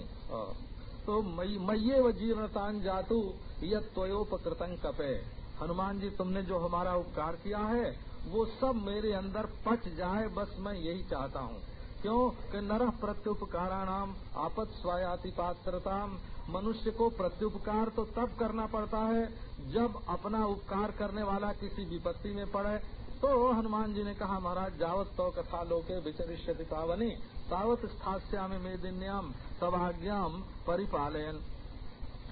तो मये व जीर्णतान जातु यह त्वयोपकृतंग कपे। हनुमान जी, तुमने जो हमारा उपकार किया है वो सब मेरे अंदर पच जाए, बस मैं यही चाहता हूँ। क्यों? कि नरह प्रत्युपकाराणाम, आपत स्वायाति पात्रताम। मनुष्य को प्रत्युपकार तो तब करना पड़ता है, जब अपना उपकार करने वाला किसी विपत्ति में पड़े। तो हनुमान जी ने कहा, महाराज, जावत तो कथा लोके विचरिष्यति पावनी तावत स्थास्याम मेदिन्याम तब आज्ञाम परिपालयन।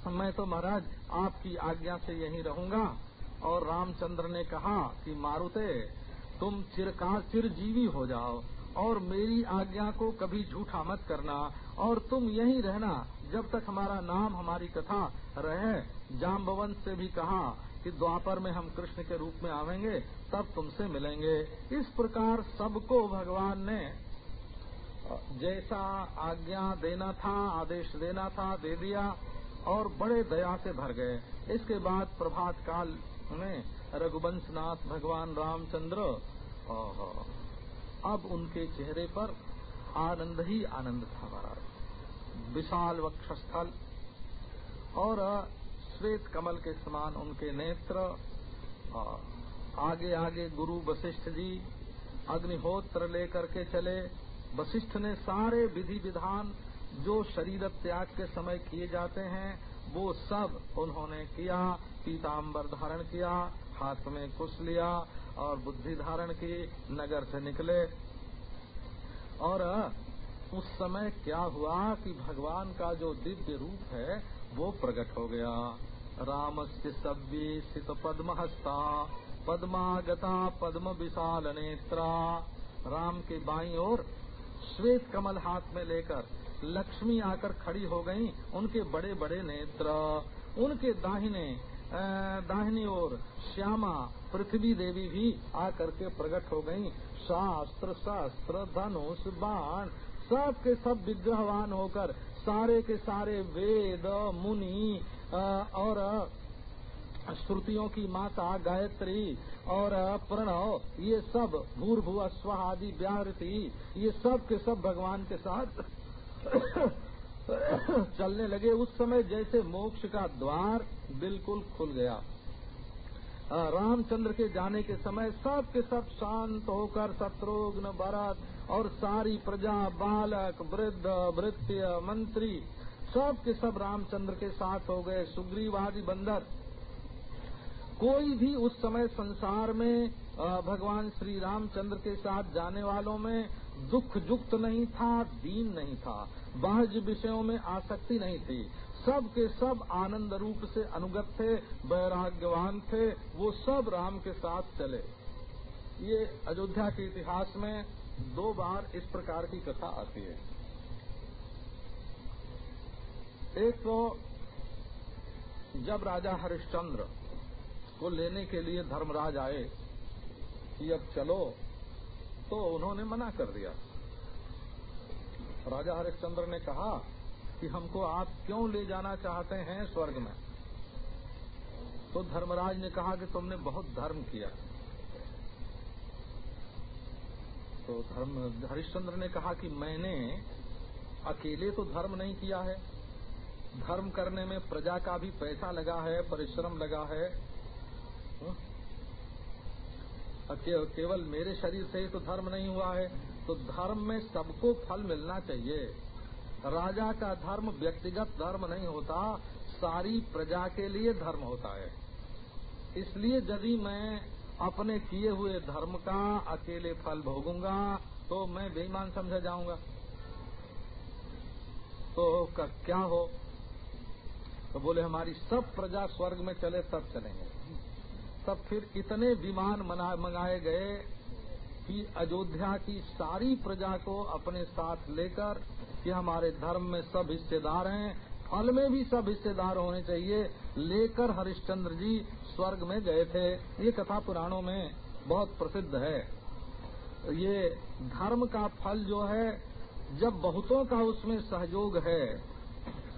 मैं तो महाराज, आपकी आज्ञा से यही रहूँगा। और रामचंद्र ने कहा कि मारुते, तुम चिरकाल चिरजीवी हो जाओ, और मेरी आज्ञा को कभी झूठा मत करना, और तुम यहीं रहना, जब तक हमारा नाम हमारी कथा रहे। जाम्बवंत से भी कहा कि द्वापर में हम कृष्ण के रूप में आवेंगे, तब तुमसे मिलेंगे। इस प्रकार सबको भगवान ने, जैसा आज्ञा देना था, आदेश देना था, दे दिया, और बड़े दया से भर गए। इसके बाद प्रभात काल में रघुवंशनाथ, भगवान रामचंद्र। अब उनके चेहरे पर आनंद ही आनंद था महाराज। विशाल वक्षस्थल और श्वेत कमल के समान उनके नेत्र। आगे आगे गुरु वशिष्ठ जी अग्निहोत्र लेकर के चले। वशिष्ठ ने सारे विधि विधान जो शरीर त्याग के समय किए जाते हैं, वो सब उन्होंने किया। पीताम्बर धारण किया हाथ में कुश लिया और बुद्धि धारण की नगर से निकले। और उस समय क्या हुआ कि भगवान का जो दिव्य रूप है वो प्रकट हो गया। राम से सव्य सित पद्म हस्ता पद्मागता पद्म विशाल नेत्रा। राम के बाई ओर श्वेत कमल हाथ में लेकर लक्ष्मी आकर खड़ी हो गईं, उनके बड़े बड़े नेत्र। उनके दाहिने दाहिनी ओर श्यामा पृथ्वी देवी भी आकर के प्रकट हो गईं। शास्त्र शास्त्र, धनुष, बाण सब के सब विग्रहवान होकर सारे के सारे वेद, मुनि और श्रुतियों की माता, गायत्री और प्रणव, ये सब भूर्भुव स्व आदि व्याहृति ये सब के सब भगवान के साथ चलने लगे उस समय जैसे मोक्ष का द्वार बिल्कुल खुल गया। रामचंद्र के जाने के समय सब के सब शांत होकर शत्रुघ्न भरत और सारी प्रजा, बालक, वृद्ध वृत्य मंत्री सब के सब रामचंद्र के साथ हो गए। सुग्रीव आदि बंदर। कोई भी उस समय संसार में भगवान श्री रामचंद्र के साथ जाने वालों में दुख युक्त नहीं था, दीन नहीं था, बाह्य विषयों में आसक्ति नहीं थी। सब के सब आनंद रूप से अनुगत थे, वैराग्यवान थे, वो सब राम के साथ चले। ये अयोध्या के इतिहास में दो बार इस प्रकार की कथा आती है। एक तो जब राजा हरिश्चंद्र को लेने के लिए धर्मराज आए कि अब चलो तो उन्होंने मना कर दिया। राजा हरिश्चंद्र ने कहा कि हमको आप क्यों ले जाना चाहते हैं स्वर्ग में? तो धर्मराज ने कहा कि तुमने बहुत धर्म किया। तो धर्म, हरिश्चंद्र ने कहा कि मैंने अकेले तो धर्म नहीं किया है। धर्म करने में प्रजा का भी पैसा लगा है, परिश्रम लगा है। केवल मेरे शरीर से ही तो धर्म नहीं हुआ है तो धर्म में सबको फल मिलना चाहिए। राजा का धर्म व्यक्तिगत धर्म नहीं होता, सारी प्रजा के लिए धर्म होता है। इसलिए यदि मैं अपने किए हुए धर्म का अकेले फल भोगूँगा तो मैं बेईमान समझा जाऊँगा। तो क्या हो? तो बोले, हमारी सब प्रजा स्वर्ग में चले तब चलेंगे। तब फिर इतने विमान मंगाए गए कि अयोध्या की सारी प्रजा को अपने साथ लेकर कि हमारे धर्म में सब हिस्सेदार हैं, फल में भी सब हिस्सेदार होने चाहिए, लेकर हरिश्चंद्र जी स्वर्ग में गए थे। ये कथा पुराणों में बहुत प्रसिद्ध है। ये धर्म का फल जो है, जब बहुतों का उसमें सहयोग है,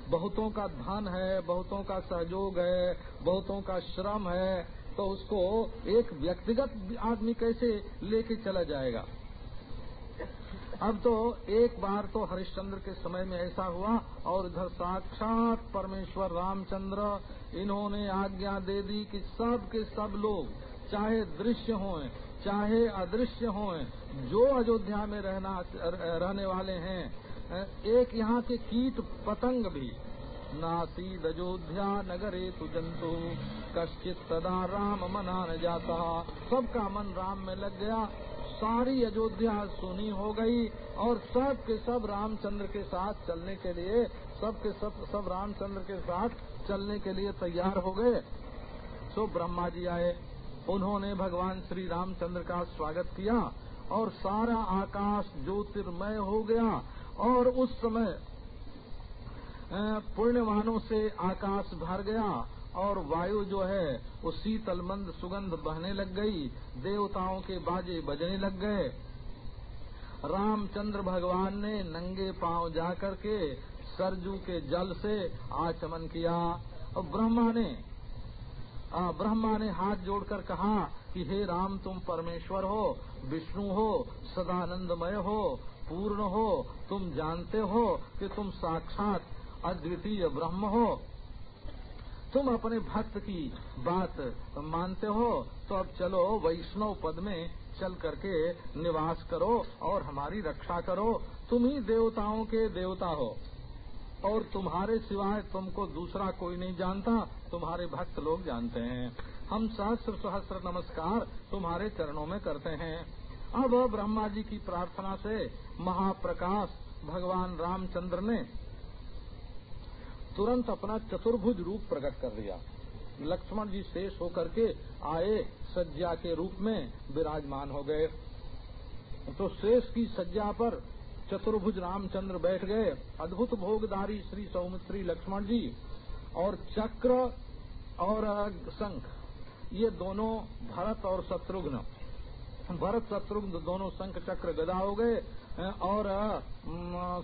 बहुतों का धन है, बहुतों का सहयोग है, बहुतों का श्रम है तो उसको एक व्यक्तिगत आदमी कैसे लेके चला जाएगा? अब तो एक बार तो हरिश्चंद्र के समय में ऐसा हुआ और इधर साक्षात परमेश्वर रामचंद्र, इन्होंने आज्ञा दे दी कि सब के सब लोग, चाहे दृश्य हों चाहे अदृश्य हों जो अयोध्या में रहना, रहने वाले हैं, एक यहाँ के कीट पतंग भी नासीद अयोध्या नगरे तु जंतु कश्चित सदा राम मना न जाता। सबका मन राम में लग गया। सारी अयोध्या सुनी हो गई और सब के सब रामचंद्र के साथ चलने के लिए, सब के सब सब रामचंद्र के साथ चलने के लिए तैयार हो गए। सो ब्रह्मा जी आए। उन्होंने भगवान श्री रामचंद्र का स्वागत किया और सारा आकाश ज्योतिर्मय हो गया और उस समय पुण्यवानों से आकाश भर गया और वायु जो है वो शीतलमंद सुगंध बहने लग गई देवताओं के बाजे बजने लग गए। रामचंद्र भगवान ने नंगे पाँव जाकर के सरजू के जल से आचमन किया। और ब्रह्मा ने आ, ब्रह्मा ने हाथ जोड़कर कहा कि हे राम तुम परमेश्वर हो विष्णु हो सदानंदमय हो पूर्ण हो तुम जानते हो कि तुम साक्षात अद्वितीय ब्रह्म हो। तुम अपने भक्त की बात मानते हो तो अब चलो वैष्णव पद में चल करके निवास करो और हमारी रक्षा करो। तुम ही देवताओं के देवता हो। और तुम्हारे सिवाय तुमको दूसरा कोई नहीं जानता। तुम्हारे भक्त लोग जानते हैं। हम सहस्र सहस्र नमस्कार तुम्हारे चरणों में करते हैं। अब ब्रह्मा जी की प्रार्थना से महाप्रकाश भगवान रामचंद्र ने तुरंत अपना चतुर्भुज रूप प्रकट कर दिया। लक्ष्मण जी शेष होकर के आए, सज्जा के रूप में विराजमान हो गए। तो शेष की सज्जा पर चतुर्भुज रामचंद्र बैठ गए। अद्भुत भोगदारी श्री सौमित्री लक्ष्मण जी और चक्र और शंख, ये दोनों भरत और शत्रुघ्न। भरत, शत्रुघ्न दोनों शंख, चक्र, गदा हो गए। और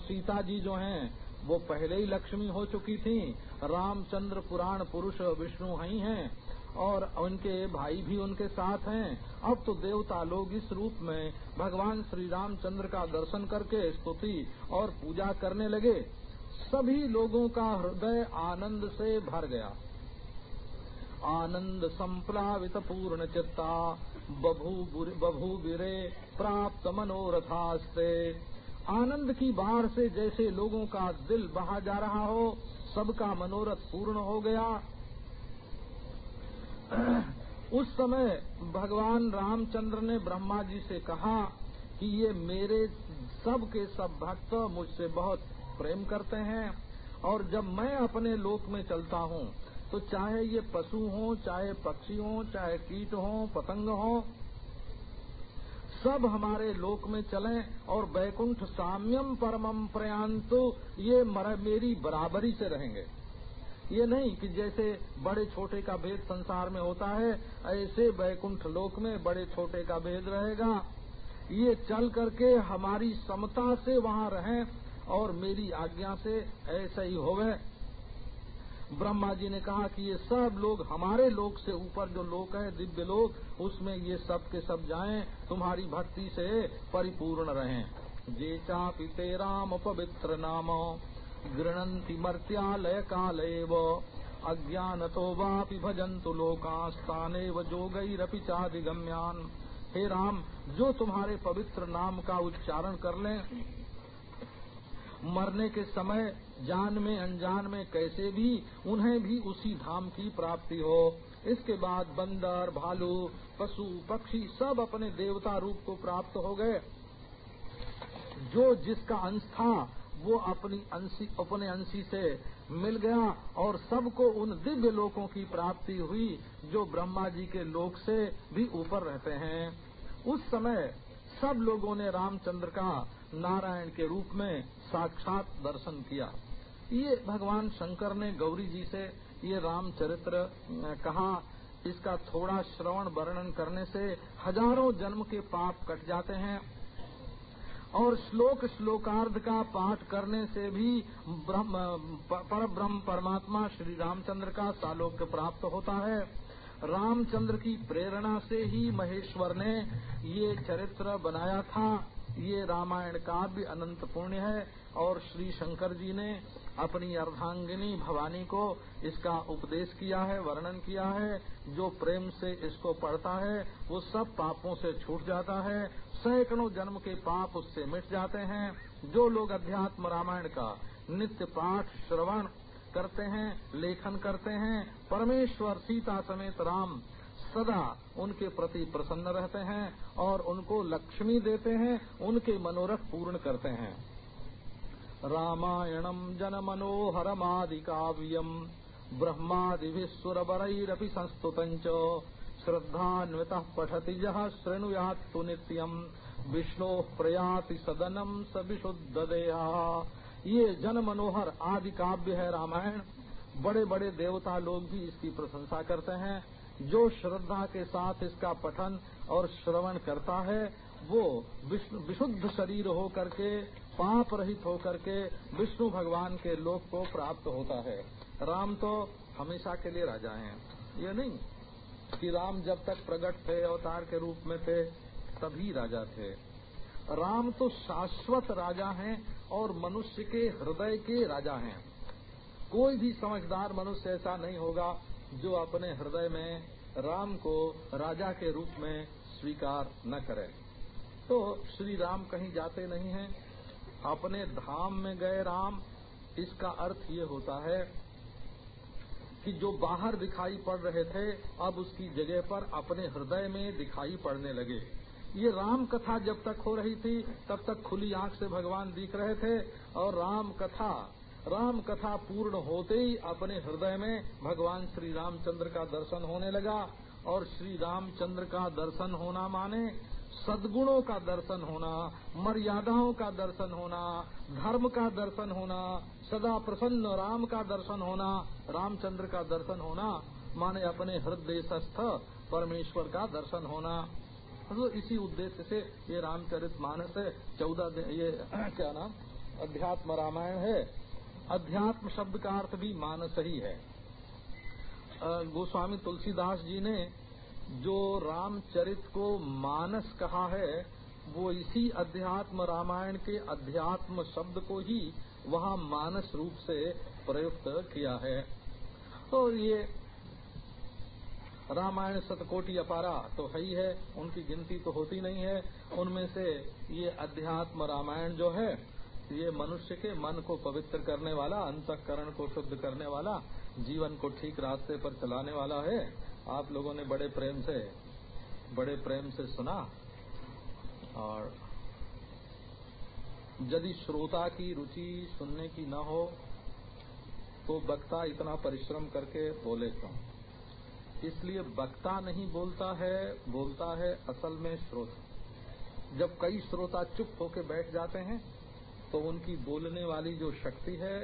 सीता जी जो हैं वो पहले ही लक्ष्मी हो चुकी थी। रामचंद्र पुराण पुरुष विष्णु ही हैं और उनके भाई भी उनके साथ हैं। अब तो देवता लोग इस रूप में भगवान श्री रामचंद्र का दर्शन करके स्तुति और पूजा करने लगे। सभी लोगों का हृदय आनंद से भर गया। आनंद संप्लावित पूर्ण चित्ता, बभू बिरे प्राप्त मनोरथास्ते। आनंद की बाढ़ से जैसे लोगों का दिल बहा जा रहा हो, सबका मनोरथ पूर्ण हो गया। उस समय भगवान रामचंद्र ने ब्रह्मा जी से कहा कि ये मेरे सब के सब भक्त मुझसे बहुत प्रेम करते हैं और जब मैं अपने लोक में चलता हूँ तो चाहे ये पशु हो, चाहे पक्षी हो, चाहे कीट हो, पतंग हो सब हमारे लोक में चलें और बैकुंठ साम्यम परमम प्रयांत ये मेरी बराबरी से रहेंगे। ये नहीं कि जैसे बड़े छोटे का भेद संसार में होता है, ऐसे बैकुंठ लोक में बड़े छोटे का भेद रहेगा। ये चल करके हमारी समता से वहाँ रहें और मेरी आज्ञा से ऐसा ही होवे। ब्रह्मा जी ने कहा कि ये सब लोग, हमारे लोक से ऊपर जो लोक है, दिव्य लोक, उसमें ये सब के सब जाएँ, तुम्हारी भक्ति से परिपूर्ण रहें। जे चापि राम पवित्र नाम, गृणन्ति मर्त्यालय अज्ञान तो वापि भजन्तु लोकास्तानेव जोगैरपि चादिगम्यान। हे राम, जो तुम्हारे पवित्र नाम का उच्चारण कर लें मरने के समय जान में, अनजान में कैसे भी, उन्हें भी उसी धाम की प्राप्ति हो। इसके बाद बंदर, भालू, पशु, पक्षी सब अपने देवता रूप को प्राप्त हो गए। जो जिसका अंश था, वो अपनी अंशी, अपने अंशी से मिल गया और सबको उन दिव्य लोकों की प्राप्ति हुई, जो ब्रह्मा जी के लोक से भी ऊपर रहते हैं। उस समय सब लोगों ने रामचंद्र का नारायण के रूप में साक्षात दर्शन किया। ये भगवान शंकर ने गौरी जी से ये रामचरित्र कहा। इसका थोड़ा श्रवण वर्णन करने से हज़ारों जन्म के पाप कट जाते हैं और श्लोक श्लोकार्ध का पाठ करने से भी पर ब्रह्म परमात्मा श्री रामचंद्र का सालोक्य प्राप्त होता है। रामचंद्र की प्रेरणा से ही महेश्वर ने ये चरित्र बनाया था। ये रामायण काव्य अनंत पुण्य है और श्री शंकर जी ने अपनी अर्धांगिनी भवानी को इसका उपदेश किया है, वर्णन किया है, जो प्रेम से इसको पढ़ता है, वो सब पापों से छूट जाता है, सैकड़ों जन्म के पाप उससे मिट जाते हैं। जो लोग अध्यात्म रामायण का नित्य पाठ श्रवण करते हैं, लेखन करते हैं, परमेश्वर सीता समेत राम सदा उनके प्रति प्रसन्न रहते हैं और उनको लक्ष्मी देते हैं, उनके मनोरथ पूर्ण करते हैं। रामायणम जन मनोहरमादि काव्यम ब्रह्मादिभिस्वरबरैरपि संस्तुत श्रद्धान्वित पठति यह शृणुयात तो नित्यम विष्णु प्रयाति सदनम स विशुद्ध देहा ये जन मनोहर आदि काव्य है रामायण। बड़े बड़े देवता लोग भी इसकी प्रशंसा करते हैं। जो श्रद्धा के साथ इसका पठन और श्रवण करता है, वो विशुद्ध शरीर हो करके पाप रहित होकर के विष्णु भगवान के लोक को प्राप्त होता है। राम तो हमेशा के लिए राजा हैं। ये नहीं कि राम जब तक प्रकट थे, अवतार के रूप में थे, तभी राजा थे। राम तो शाश्वत राजा हैं और मनुष्य के हृदय के राजा हैं। कोई भी समझदार मनुष्य ऐसा नहीं होगा जो अपने हृदय में राम को राजा के रूप में स्वीकार न करे। तो श्री राम कहीं जाते नहीं हैं। अपने धाम में गए राम, इसका अर्थ ये होता है कि जो बाहर दिखाई पड़ रहे थे, अब उसकी जगह पर अपने हृदय में दिखाई पड़ने लगे। ये राम कथा जब तक हो रही थी, तब तक खुली आँख से भगवान दिख रहे थे और राम कथा राम कथा पूर्ण होते ही अपने हृदय में भगवान श्री रामचंद्र का दर्शन होने लगा और श्री रामचंद्र का दर्शन होना माने सद्गुणों का दर्शन होना, मर्यादाओं का दर्शन होना, धर्म का दर्शन होना, सदा प्रसन्न राम का दर्शन होना, रामचंद्र का दर्शन होना माने अपने हृदय स्थ परमेश्वर का दर्शन होना। तो इसी उद्देश्य से ये रामचरित मानस है, चौदह ये, क्या नाम? अध्यात्म रामायण है। अध्यात्म शब्द का अर्थ भी मानस ही है। गोस्वामी तुलसीदास जी ने जो रामचरित को मानस कहा है, वो इसी अध्यात्म रामायण के अध्यात्म शब्द को ही वहाँ मानस रूप से प्रयुक्त किया है। तो ये रामायण सतकोटि अपारा तो है ही है, उनकी गिनती तो होती नहीं है। उनमें से ये अध्यात्म रामायण जो है ये मनुष्य के मन को पवित्र करने वाला, अंतकरण को शुद्ध करने वाला, जीवन को ठीक रास्ते पर चलाने वाला है। आप लोगों ने बड़े प्रेम से, बड़े प्रेम से सुना। और यदि श्रोता की रुचि सुनने की न हो तो वक्ता इतना परिश्रम करके बोले क्यों? इसलिए वक्ता नहीं बोलता है बोलता है असल में श्रोता। जब कई श्रोता चुप होकर बैठ जाते हैं तो उनकी बोलने वाली जो शक्ति है